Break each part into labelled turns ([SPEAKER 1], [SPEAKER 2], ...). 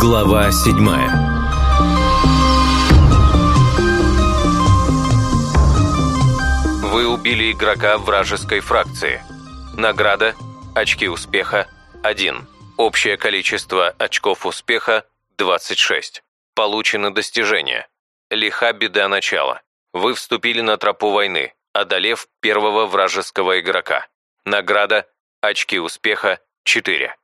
[SPEAKER 1] Глава седьмая Вы убили игрока вражеской фракции. Награда – очки успеха – 1. Общее количество очков успеха – 26. Получено достижение. Лиха беда начала. Вы вступили на тропу войны, одолев первого вражеского игрока. Награда – очки успеха – 4.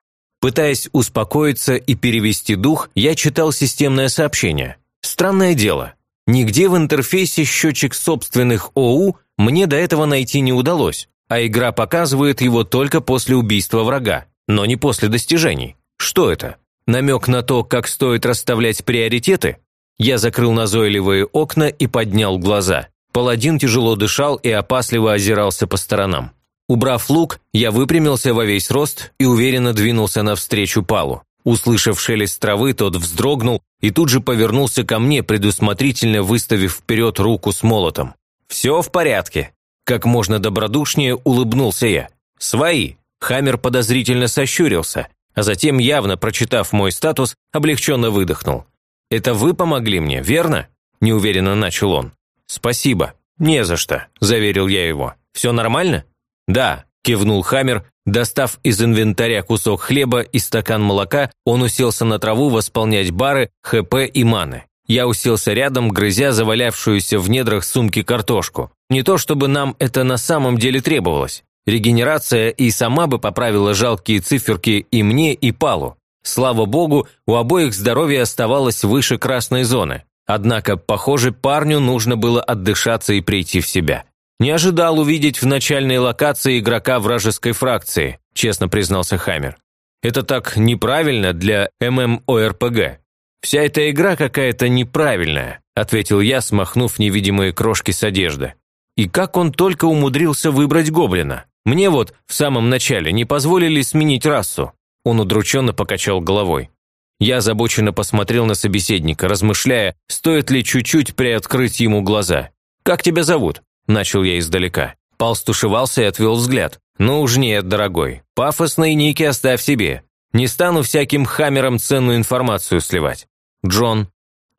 [SPEAKER 1] Пытаясь успокоиться и перевести дух, я читал системное сообщение. Странное дело. Нигде в интерфейсе счетчик собственных ОУ мне до этого найти не удалось, а игра показывает его только после убийства врага, но не после достижений. Что это? Намек на то, как стоит расставлять приоритеты? Я закрыл назойливые окна и поднял глаза. Паладин тяжело дышал и опасливо озирался по сторонам. Убрав лук, я выпрямился во весь рост и уверенно двинулся навстречу Палу. Услышав шелест травы, тот вздрогнул и тут же повернулся ко мне, предусмотрительно выставив вперед руку с молотом. «Все в порядке», – как можно добродушнее улыбнулся я. «Свои». Хаммер подозрительно сощурился, а затем, явно прочитав мой статус, облегченно выдохнул. «Это вы помогли мне, верно?» – неуверенно начал он. «Спасибо». «Не за что», – заверил я его. «Все нормально?» «Да», – кивнул Хаммер, достав из инвентаря кусок хлеба и стакан молока, он уселся на траву восполнять бары, ХП и маны. Я уселся рядом, грызя завалявшуюся в недрах сумки картошку. Не то чтобы нам это на самом деле требовалось. Регенерация и сама бы поправила жалкие циферки и мне, и Палу. Слава богу, у обоих здоровье оставалось выше красной зоны. Однако, похоже, парню нужно было отдышаться и прийти в себя. «Не ожидал увидеть в начальной локации игрока вражеской фракции», честно признался Хаммер. «Это так неправильно для ММОРПГ. Вся эта игра какая-то неправильная», ответил я, смахнув невидимые крошки с одежды. И как он только умудрился выбрать гоблина. Мне вот в самом начале не позволили сменить расу. Он удрученно покачал головой. Я озабоченно посмотрел на собеседника, размышляя, стоит ли чуть-чуть приоткрыть ему глаза. «Как тебя зовут?» – начал я издалека. Пал стушевался и отвел взгляд. «Ну уж нет, дорогой. Пафосные ники оставь себе. Не стану всяким хаммером ценную информацию сливать». «Джон».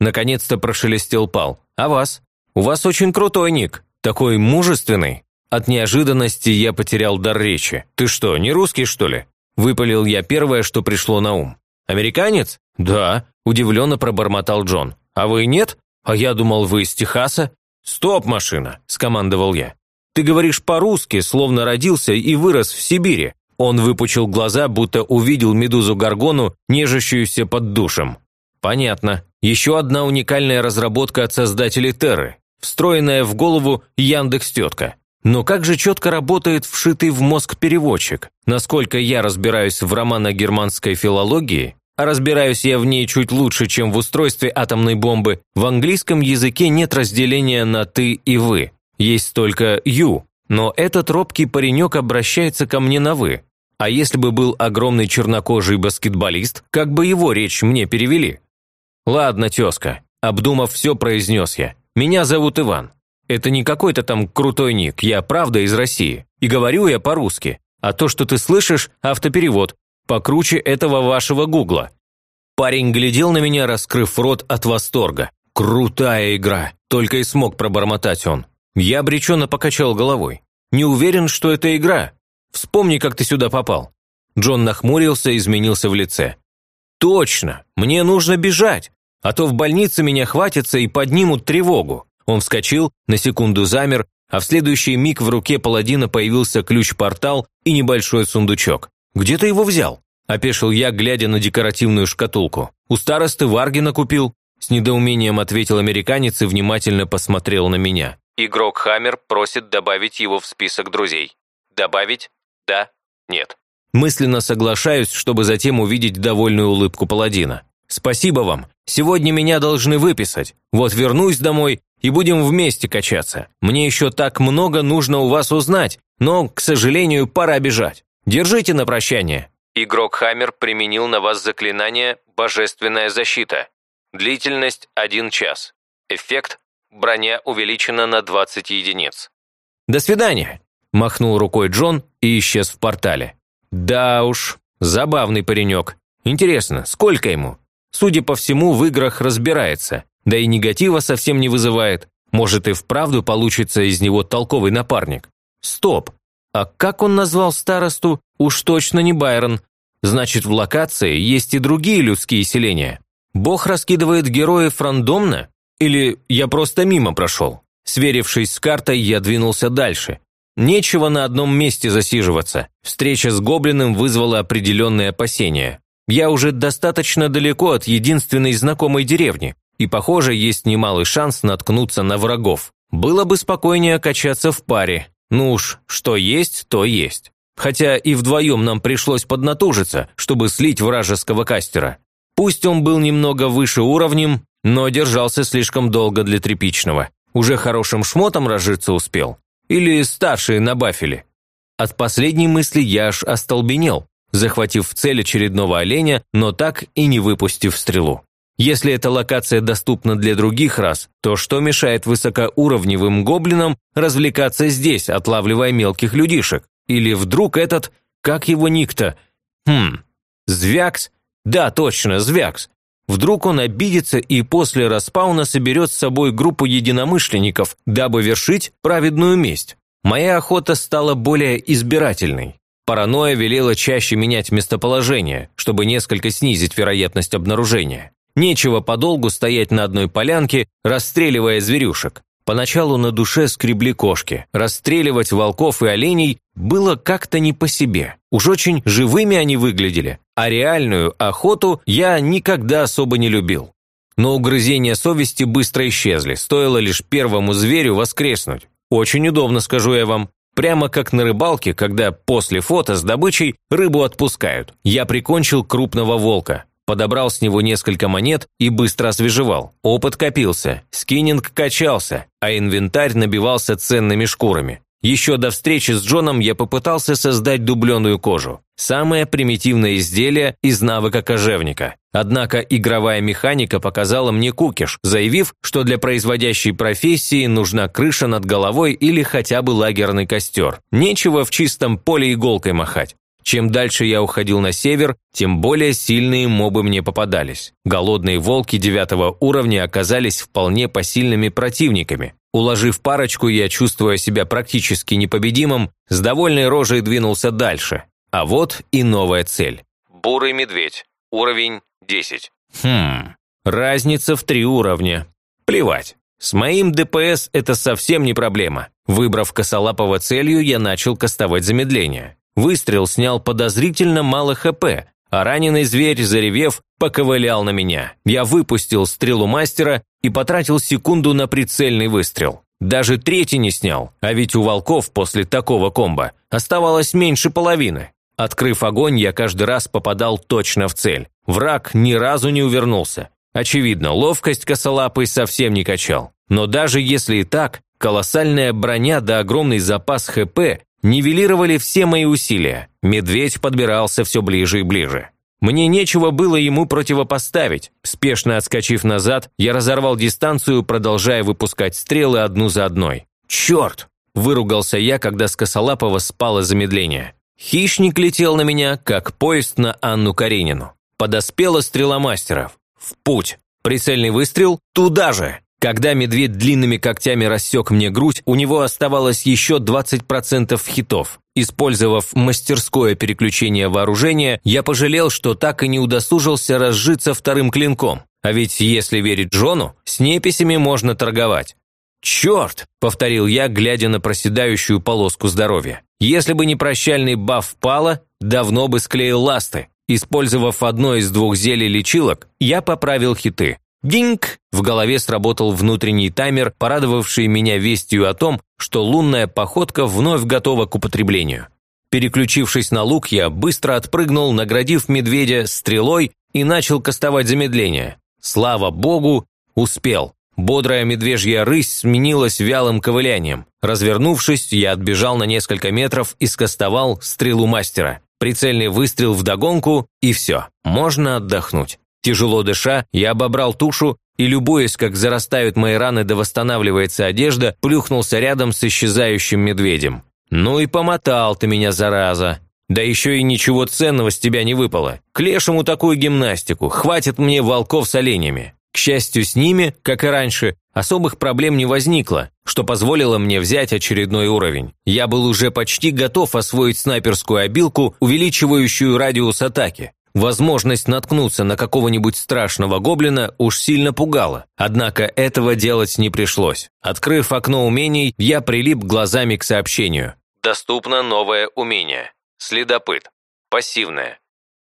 [SPEAKER 1] Наконец-то прошелестел Пал. «А вас? У вас очень крутой ник. Такой мужественный». От неожиданности я потерял дар речи. «Ты что, не русский, что ли?» Выпалил я первое, что пришло на ум. «Американец?» «Да», – удивленно пробормотал Джон. «А вы нет? А я думал, вы из Техаса?» «Стоп, машина!» – скомандовал я. «Ты говоришь по-русски, словно родился и вырос в Сибири». Он выпучил глаза, будто увидел медузу Гаргону, нежащуюся под душем. «Понятно. Еще одна уникальная разработка от создателей Терры, встроенная в голову Яндекс-тетка. Но как же четко работает вшитый в мозг переводчик? Насколько я разбираюсь в романо-германской филологии, разбираюсь я в ней чуть лучше, чем в устройстве атомной бомбы, в английском языке нет разделения на «ты» и «вы». Есть только «you». Но этот робкий паренек обращается ко мне на «вы». А если бы был огромный чернокожий баскетболист, как бы его речь мне перевели? «Ладно, тезка», – обдумав все, произнес я. «Меня зовут Иван. Это не какой-то там крутой ник, я правда из России. И говорю я по-русски. А то, что ты слышишь, автоперевод. Покруче этого вашего гугла. Парень глядел на меня, раскрыв рот от восторга. «Крутая игра!» – только и смог пробормотать он. Я обреченно покачал головой. «Не уверен, что это игра. Вспомни, как ты сюда попал». Джон нахмурился и изменился в лице. «Точно! Мне нужно бежать, а то в больнице меня хватится и поднимут тревогу. Он вскочил, на секунду замер, а в следующий миг в руке паладина появился ключ-портал и небольшой сундучок. «Где ты его взял?» – опешил я, глядя на декоративную шкатулку. «У старосты Варгина купил», – с недоумением ответил американец и внимательно посмотрел на меня. Игрок Хаммер просит добавить его в список друзей. Добавить? Да? Нет. Мысленно соглашаюсь, чтобы затем увидеть довольную улыбку паладина. «Спасибо вам. Сегодня меня должны выписать. Вот вернусь домой и будем вместе качаться. Мне еще так много нужно у вас узнать, но, к сожалению, пора бежать. Держите на прощание». Игрок Хаммер применил на вас заклинание «Божественная защита». Длительность – 1 час. Эффект – броня увеличена на 20 единиц. «До свидания!»
[SPEAKER 2] – махнул рукой Джон и исчез в портале. «Да уж, забавный паренек. Интересно, сколько ему? Судя по всему, в играх разбирается, да и негатива совсем не вызывает. Может и вправду получится из него толковый напарник. Стоп, а как он назвал старосту? Уж точно не Байрон. Значит, в локации есть и другие людские селения. Бог раскидывает героев рандомно? Или я просто мимо прошел? Сверившись с картой, я двинулся дальше. Нечего на одном месте засиживаться. Встреча с гоблином вызвала определенные опасения. Я уже достаточно далеко от единственной знакомой деревни, и, похоже, есть немалый шанс наткнуться на врагов. Было бы спокойнее качаться в паре. Ну уж, что есть, то есть. Хотя и вдвоем нам пришлось поднатужиться, чтобы слить вражеского кастера. Пусть он был немного выше уровнем, но держался слишком долго для тряпичного. Уже хорошим шмотом разжиться успел. Или старшие на бафеле. От последней мысли я аж остолбенел, захватив в цель очередного оленя, но так и не выпустив стрелу. Если эта локация доступна для других рас, то что мешает высокоуровневым гоблинам развлекаться здесь, отлавливая мелких людишек? Или вдруг этот, как его ник-то? Хм, Звякс? Да, точно, Звякс. Вдруг он обидится и после распауна соберет с собой группу единомышленников, дабы вершить праведную месть. Моя охота стала более избирательной. Паранойя велела чаще менять местоположение, чтобы несколько снизить вероятность обнаружения. Нечего подолгу стоять на одной полянке, расстреливая зверюшек. Поначалу на душе скребли кошки. Расстреливать волков и оленей было как-то не по себе. Уж очень живыми они выглядели, а реальную охоту я никогда особо не любил. Но угрызения совести быстро исчезли, стоило лишь первому зверю воскреснуть. Очень удобно, скажу я вам. Прямо как на рыбалке, когда после фото с добычей рыбу отпускают. Я прикончил крупного волка подобрал с него несколько монет и быстро освежевал. Опыт копился, скиннинг качался, а инвентарь набивался ценными шкурами. Еще до встречи с Джоном я попытался создать дубленую кожу. Самое примитивное изделие из навыка кожевника. Однако игровая механика показала мне кукиш, заявив, что для производящей профессии нужна крыша над головой или хотя бы лагерный костер. Нечего в чистом поле иголкой махать. Чем дальше я уходил на север, тем более сильные мобы мне попадались. Голодные волки девятого уровня оказались вполне посильными противниками. Уложив парочку, я, чувствуя себя практически непобедимым, с довольной рожей двинулся дальше. А вот и новая цель.
[SPEAKER 1] Бурый медведь. Уровень 10.
[SPEAKER 2] Хм, разница в три уровня. Плевать. С моим ДПС это совсем не проблема. Выбрав косолапого целью, я начал кастовать замедление. Выстрел снял подозрительно мало ХП, а раненый зверь, заревев, поковылял на меня. Я выпустил стрелу мастера и потратил секунду на прицельный выстрел. Даже третий не снял, а ведь у волков после такого комбо оставалось меньше половины. Открыв огонь, я каждый раз попадал точно в цель. Враг ни разу не увернулся. Очевидно, ловкость косолапый совсем не качал. Но даже если и так, колоссальная броня да огромный запас ХП нивелировали все мои усилия. Медведь подбирался все ближе и ближе. Мне нечего было ему противопоставить. Спешно отскочив назад, я разорвал дистанцию, продолжая выпускать стрелы одну за одной. «Черт!» – выругался я, когда с косолапого спало замедление. Хищник летел на меня, как поезд на Анну Каренину. Подоспела стрела мастеров. В путь. Прицельный выстрел туда же. Когда медведь длинными когтями рассек мне грудь, у него оставалось еще 20% хитов. Использовав мастерское переключение вооружения, я пожалел, что так и не удосужился разжиться вторым клинком. А ведь, если верить Джону, с неписями можно торговать. «Черт!» – повторил я, глядя на проседающую полоску здоровья. «Если бы не прощальный баф пала, давно бы склеил ласты. Использовав одно из двух зелий лечилок, я поправил хиты. Динг! В голове сработал внутренний таймер, порадовавший меня вестью о том, что лунная походка вновь готова к употреблению. Переключившись на лук, я быстро отпрыгнул, наградив медведя стрелой и начал кастовать замедление. Слава богу, успел. Бодрая медвежья рысь сменилась вялым ковылянием. Развернувшись, я отбежал на несколько метров и скостовал стрелу мастера. Прицельный выстрел в догонку и все, можно отдохнуть. Тяжело дыша, я обобрал тушу и, любуясь, как зарастают мои раны да восстанавливается одежда, плюхнулся рядом с исчезающим медведем. «Ну и помотал ты меня, зараза! Да еще и ничего ценного с тебя не выпало. К лешему такую гимнастику, хватит мне волков с оленями». К счастью, с ними, как и раньше, особых проблем не возникло, что позволило мне взять очередной уровень. Я был уже почти готов освоить снайперскую обилку, увеличивающую радиус атаки. Возможность наткнуться на какого-нибудь страшного гоблина уж сильно пугала, однако этого делать не пришлось. Открыв окно умений, я прилип глазами к сообщению. Доступно новое умение. Следопыт. Пассивное.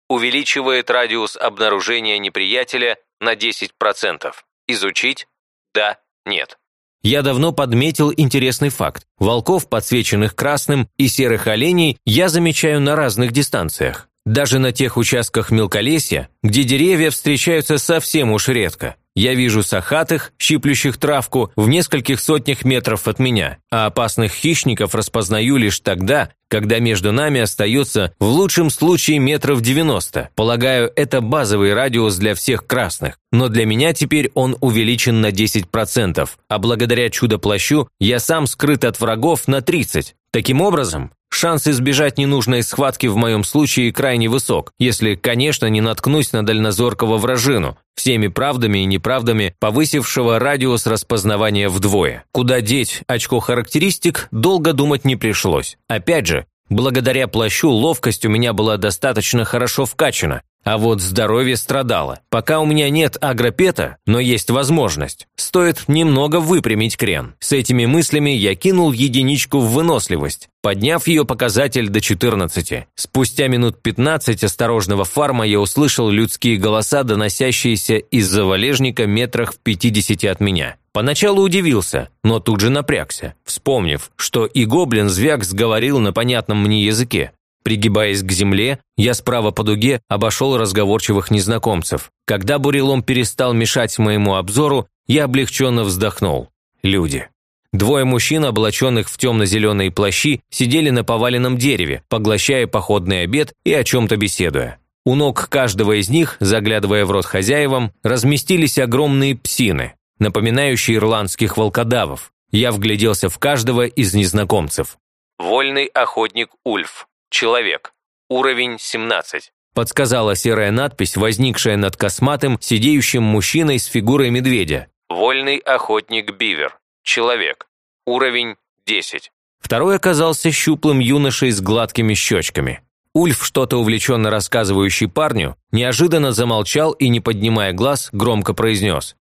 [SPEAKER 2] Увеличивает радиус обнаружения неприятеля на 10%. Изучить? Да, нет. Я давно подметил интересный факт. Волков, подсвеченных красным, и серых оленей я замечаю на разных дистанциях. Даже на тех участках мелколесья, где деревья встречаются совсем уж редко. Я вижу сахатых, щиплющих травку в нескольких сотнях метров от меня, а опасных хищников распознаю лишь тогда, когда между нами остается в лучшем случае метров 90. Полагаю, это базовый радиус для всех красных, но для меня теперь он увеличен на 10%, а благодаря чудо-плащу я сам скрыт от врагов на 30%. Таким образом, Шанс избежать ненужной схватки в моем случае крайне высок, если, конечно, не наткнусь на дальнозоркого вражину, всеми правдами и неправдами повысившего радиус распознавания вдвое. Куда деть очко характеристик, долго думать не пришлось. Опять же, благодаря плащу ловкость у меня была достаточно хорошо вкачана, а вот здоровье страдало. Пока у меня нет агропета, но есть возможность. Стоит немного выпрямить крен. С этими мыслями я кинул единичку в выносливость, подняв ее показатель до 14. Спустя минут 15 осторожного фарма я услышал людские голоса, доносящиеся из-за валежника метрах в 50 от меня. Поначалу удивился, но тут же напрягся, вспомнив, что и гоблин Звякс говорил на понятном мне языке. Пригибаясь к земле, я справа по дуге обошел разговорчивых незнакомцев. Когда бурелом перестал мешать моему обзору, я облегченно вздохнул. Люди. Двое мужчин, облаченных в темно-зеленые плащи, сидели на поваленном дереве, поглощая походный обед и о чем-то беседуя. У ног каждого из них, заглядывая в рот хозяевам, разместились огромные псины, напоминающие ирландских волкодавов. Я вгляделся в каждого из незнакомцев. Вольный охотник Ульф. Человек. Уровень 17. Подсказала серая надпись, возникшая над косматым, сидеющим мужчиной с фигурой медведя. Вольный охотник Бивер. Человек. Уровень 10. Второй оказался щуплым юношей с гладкими щечками. Ульф, что-то увлеченно рассказывающий парню, неожиданно замолчал и, не поднимая глаз, громко произнес.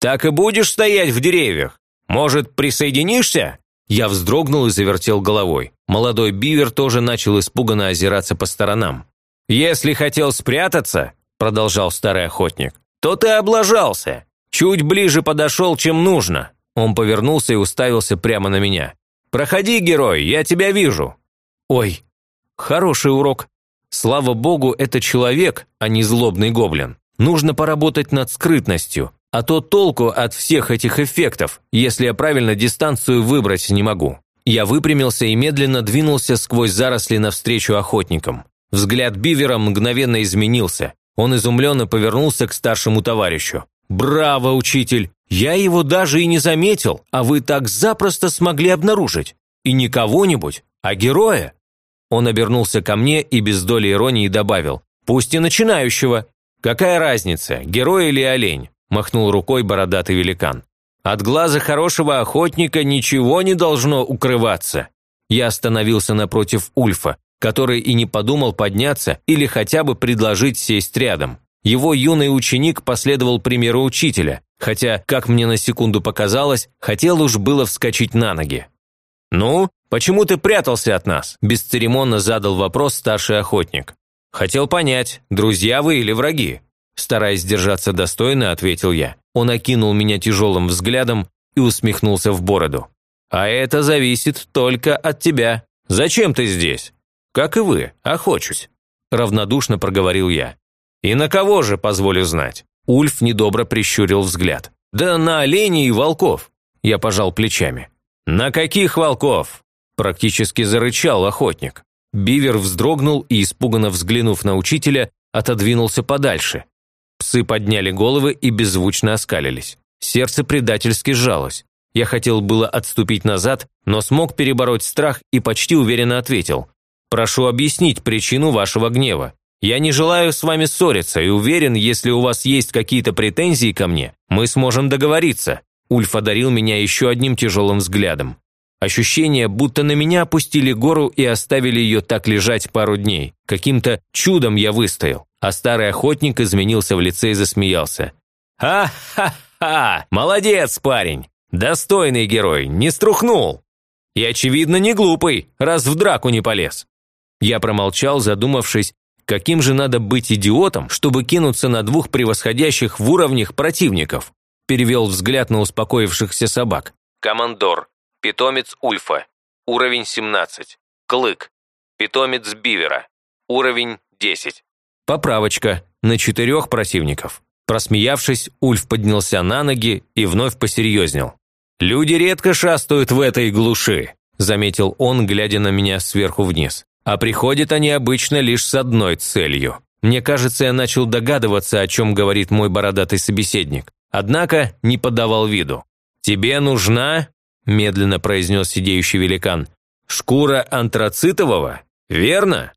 [SPEAKER 2] «Так и будешь стоять в деревьях? Может, присоединишься?» Я вздрогнул и завертел головой. Молодой бивер тоже начал испуганно озираться по сторонам. «Если хотел спрятаться», – продолжал старый охотник, – «то ты облажался. Чуть ближе подошел, чем нужно». Он повернулся и уставился прямо на меня. «Проходи, герой, я тебя вижу». «Ой, хороший урок. Слава богу, это человек, а не злобный гоблин. Нужно поработать над скрытностью, а то толку от всех этих эффектов, если я правильно дистанцию выбрать не могу. Я выпрямился и медленно двинулся сквозь заросли навстречу охотникам. Взгляд Бивера мгновенно изменился. Он изумленно повернулся к старшему товарищу. «Браво, учитель! Я его даже и не заметил, а вы так запросто смогли обнаружить. И не кого-нибудь, а героя!» Он обернулся ко мне и без доли иронии добавил. «Пусть и начинающего. Какая разница, герой или олень?» махнул рукой бородатый великан. «От глаза хорошего охотника ничего не должно укрываться». Я остановился напротив Ульфа, который и не подумал подняться или хотя бы предложить сесть рядом. Его юный ученик последовал примеру учителя, хотя, как мне на секунду показалось, хотел уж было вскочить на ноги. «Ну, почему ты прятался от нас?» – бесцеремонно задал вопрос старший охотник. «Хотел понять, друзья вы или враги?» Стараясь держаться достойно, ответил я. Он окинул меня тяжелым взглядом и усмехнулся в бороду. «А это зависит только от тебя. Зачем ты здесь?» «Как и вы, охочусь», – равнодушно проговорил я. «И на кого же, позволю знать?» Ульф недобро прищурил взгляд. «Да на оленей и волков», – я пожал плечами. «На каких волков?» – практически зарычал охотник. Бивер вздрогнул и, испуганно взглянув на учителя, отодвинулся подальше, Псы подняли головы и беззвучно оскалились. Сердце предательски сжалось. Я хотел было отступить назад, но смог перебороть страх и почти уверенно ответил. «Прошу объяснить причину вашего гнева. Я не желаю с вами ссориться и уверен, если у вас есть какие-то претензии ко мне, мы сможем договориться». Ульф одарил меня еще одним тяжелым взглядом. Ощущение, будто на меня опустили гору и оставили ее так лежать пару дней. Каким-то чудом я выстоял, а старый охотник изменился в лице и засмеялся. «Ха-ха-ха! Молодец, парень! Достойный герой, не струхнул! И, очевидно, не глупый, раз в драку не полез!» Я промолчал, задумавшись, каким же надо быть идиотом, чтобы кинуться на двух превосходящих в уровнях противников. Перевел взгляд на успокоившихся собак.
[SPEAKER 1] Командор. Питомец Ульфа. Уровень 17. Клык. Питомец Бивера. Уровень 10.
[SPEAKER 2] Поправочка. На четырех противников. Просмеявшись, Ульф поднялся на ноги и вновь посерьезнел. «Люди редко шастают в этой глуши», – заметил он, глядя на меня сверху вниз. «А приходят они обычно лишь с одной целью. Мне кажется, я начал догадываться, о чем говорит мой бородатый собеседник. Однако не подавал виду. «Тебе нужна медленно произнес сидеющий великан. «Шкура антрацитового? Верно?»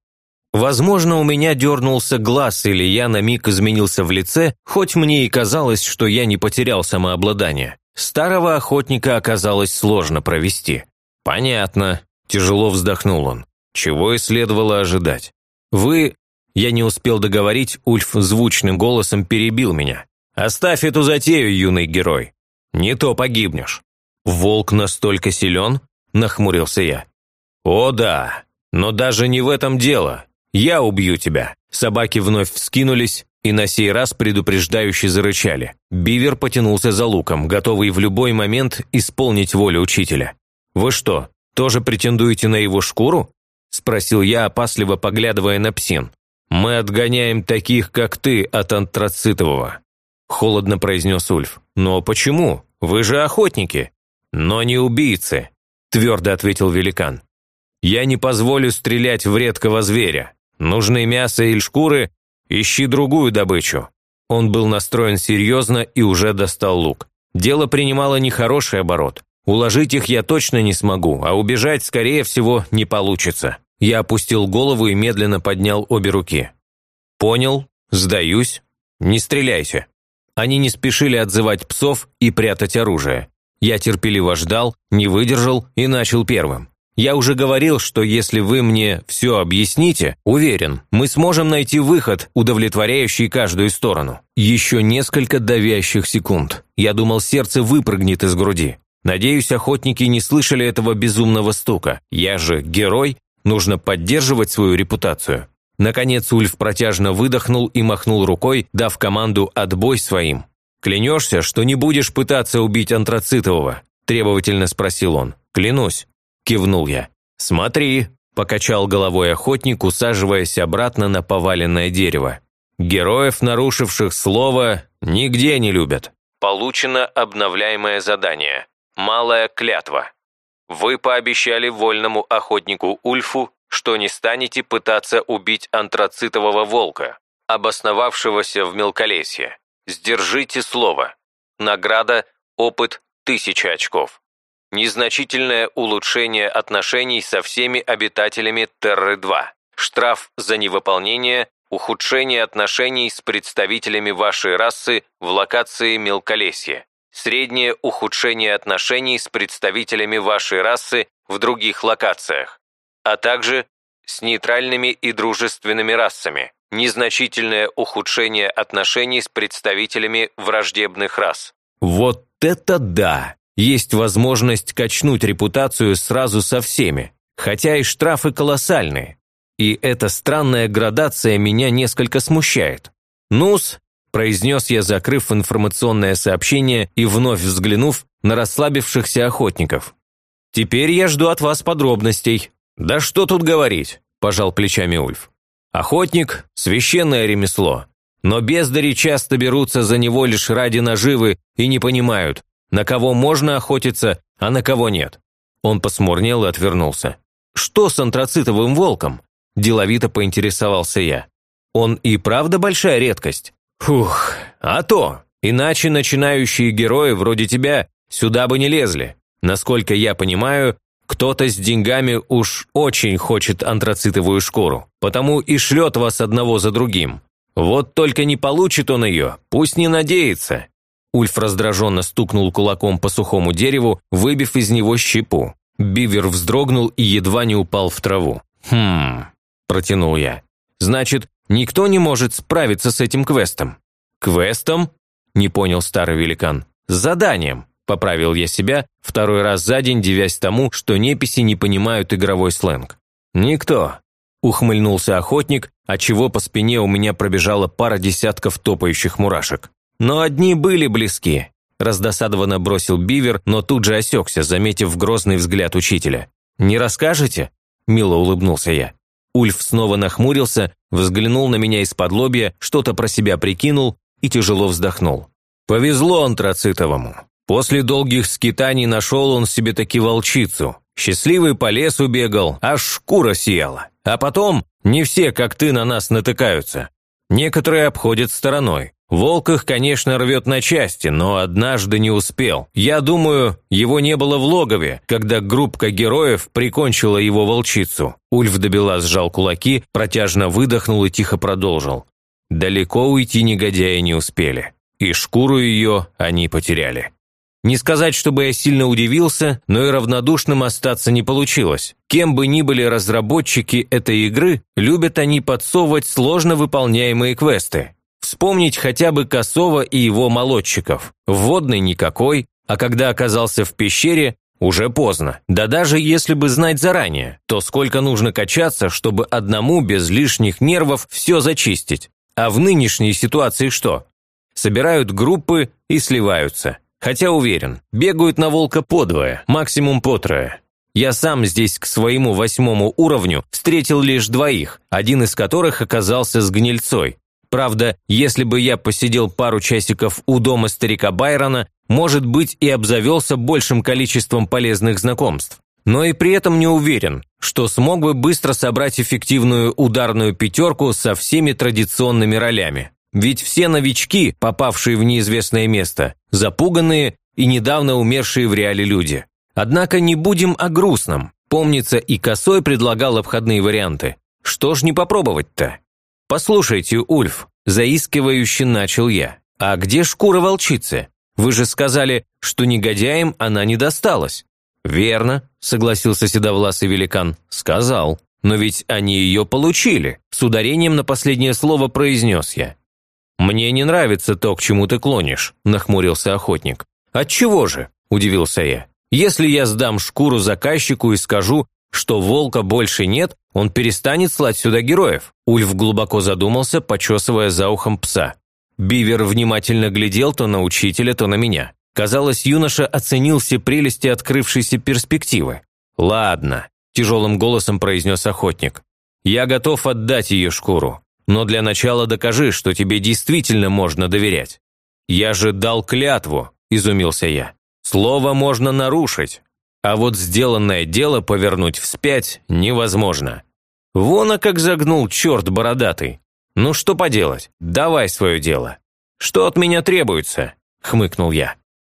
[SPEAKER 2] Возможно, у меня дернулся глаз, или я на миг изменился в лице, хоть мне и казалось, что я не потерял самообладание. Старого охотника оказалось сложно провести. «Понятно», – тяжело вздохнул он. «Чего и следовало ожидать. Вы...» Я не успел договорить, Ульф звучным голосом перебил меня. «Оставь эту затею, юный герой. Не то погибнешь». «Волк настолько силен?» – нахмурился я. «О да, но даже не в этом дело. Я убью тебя». Собаки вновь вскинулись и на сей раз предупреждающе зарычали. Бивер потянулся за луком, готовый в любой момент исполнить волю учителя. «Вы что, тоже претендуете на его шкуру?» – спросил я, опасливо поглядывая на псин. «Мы отгоняем таких, как ты, от антрацитового», – холодно произнес Ульф. «Но почему? Вы же охотники. «Но не убийцы», – твердо ответил великан. «Я не позволю стрелять в редкого зверя. Нужны мясо или шкуры, ищи другую добычу». Он был настроен серьезно и уже достал лук. Дело принимало нехороший оборот. Уложить их я точно не смогу, а убежать, скорее всего, не получится. Я опустил голову и медленно поднял обе руки. «Понял, сдаюсь, не стреляйте». Они не спешили отзывать псов и прятать оружие. Я терпеливо ждал, не выдержал и начал первым. Я уже говорил, что если вы мне все объясните, уверен, мы сможем найти выход, удовлетворяющий каждую сторону. Еще несколько давящих секунд. Я думал, сердце выпрыгнет из груди. Надеюсь, охотники не слышали этого безумного стука. Я же герой, нужно поддерживать свою репутацию. Наконец Ульф протяжно выдохнул и махнул рукой, дав команду «отбой своим». «Клянешься, что не будешь пытаться убить антрацитового?» – требовательно спросил он. «Клянусь», – кивнул я. «Смотри», – покачал головой охотник, усаживаясь обратно на поваленное дерево. «Героев, нарушивших слово, нигде не любят».
[SPEAKER 1] Получено обновляемое задание. Малая клятва. Вы пообещали вольному охотнику Ульфу, что не станете пытаться убить антрацитового волка, обосновавшегося в мелколесье. Сдержите слово. Награда – опыт – 1000 очков. Незначительное улучшение отношений со всеми обитателями Терры-2. Штраф за невыполнение – ухудшение отношений с представителями вашей расы в локации Мелколесье. Среднее ухудшение отношений с представителями вашей расы в других локациях. А также с нейтральными и дружественными расами незначительное ухудшение отношений с представителями враждебных рас.
[SPEAKER 2] Вот это да! Есть возможность качнуть репутацию сразу со всеми, хотя и штрафы колоссальные. И эта странная градация меня несколько смущает. «Ну-с», – произнес я, закрыв информационное сообщение и вновь взглянув на расслабившихся охотников. «Теперь я жду от вас подробностей». «Да что тут говорить», – пожал плечами Ульф. Охотник – священное ремесло, но бездари часто берутся за него лишь ради наживы и не понимают, на кого можно охотиться, а на кого нет. Он посмурнел и отвернулся. «Что с антрацитовым волком?» – деловито поинтересовался я. «Он и правда большая редкость?» «Фух, а то! Иначе начинающие герои вроде тебя сюда бы не лезли. Насколько я понимаю, кто-то с деньгами уж очень хочет антрацитовую шкуру, потому и шлет вас одного за другим. Вот только не получит он ее, пусть не надеется». Ульф раздраженно стукнул кулаком по сухому дереву, выбив из него щепу. Бивер вздрогнул и едва не упал в траву. «Хм...» – протянул я. «Значит, никто не может справиться с этим квестом?» «Квестом?» – не понял старый великан. «С заданием. Поправил я себя, второй раз за день девясь тому, что неписи не понимают игровой сленг. «Никто», – ухмыльнулся охотник, отчего по спине у меня пробежала пара десятков топающих мурашек. «Но одни были близки», – раздосадованно бросил Бивер, но тут же осекся, заметив грозный взгляд учителя. «Не расскажете?» – мило улыбнулся я. Ульф снова нахмурился, взглянул на меня из-под лобья, что-то про себя прикинул и тяжело вздохнул. «Повезло антрацитовому. После долгих скитаний нашел он себе таки волчицу. Счастливый по лесу бегал, аж шкура сияла. А потом не все, как ты, на нас натыкаются. Некоторые обходят стороной. Волк их, конечно, рвет на части, но однажды не успел. Я думаю, его не было в логове, когда группка героев прикончила его волчицу. Ульф добила сжал кулаки, протяжно выдохнул и тихо продолжил. Далеко уйти негодяи не успели. И шкуру ее они потеряли. Не сказать, чтобы я сильно удивился, но и равнодушным остаться не получилось. Кем бы ни были разработчики этой игры, любят они подсовывать сложно выполняемые квесты. Вспомнить хотя бы Косова и его молодчиков. Вводный никакой, а когда оказался в пещере, уже поздно. Да даже если бы знать заранее, то сколько нужно качаться, чтобы одному без лишних нервов все зачистить. А в нынешней ситуации что? Собирают группы и сливаются. Хотя уверен, бегают на волка подвое, максимум по трое. Я сам здесь к своему восьмому уровню встретил лишь двоих, один из которых оказался с гнильцой. Правда, если бы я посидел пару часиков у дома старика Байрона, может быть и обзавелся большим количеством полезных знакомств. Но и при этом не уверен, что смог бы быстро собрать эффективную ударную пятерку со всеми традиционными ролями. Ведь все новички, попавшие в неизвестное место, запуганные и недавно умершие в реале люди. Однако не будем о грустном. Помнится, и Косой предлагал обходные варианты. Что ж не попробовать-то? Послушайте, Ульф, заискивающе начал я. А где шкура волчицы? Вы же сказали, что негодяям она не досталась. Верно, согласился седовласый великан. Сказал. Но ведь они ее получили. С ударением на последнее слово произнес я. «Мне не нравится то, к чему ты клонишь», – нахмурился охотник. «Отчего же?» – удивился я. «Если я сдам шкуру заказчику и скажу, что волка больше нет, он перестанет слать сюда героев». Ульф глубоко задумался, почесывая за ухом пса. Бивер внимательно глядел то на учителя, то на меня. Казалось, юноша оценил все прелести открывшейся перспективы. «Ладно», – тяжелым голосом произнес охотник. «Я готов отдать ее шкуру. Но для начала докажи, что тебе действительно можно доверять». «Я же дал клятву», – изумился я. «Слово можно нарушить, а вот сделанное дело повернуть вспять невозможно». Вон, а как загнул черт бородатый. «Ну что поделать, давай свое дело». «Что от меня требуется?» – хмыкнул я.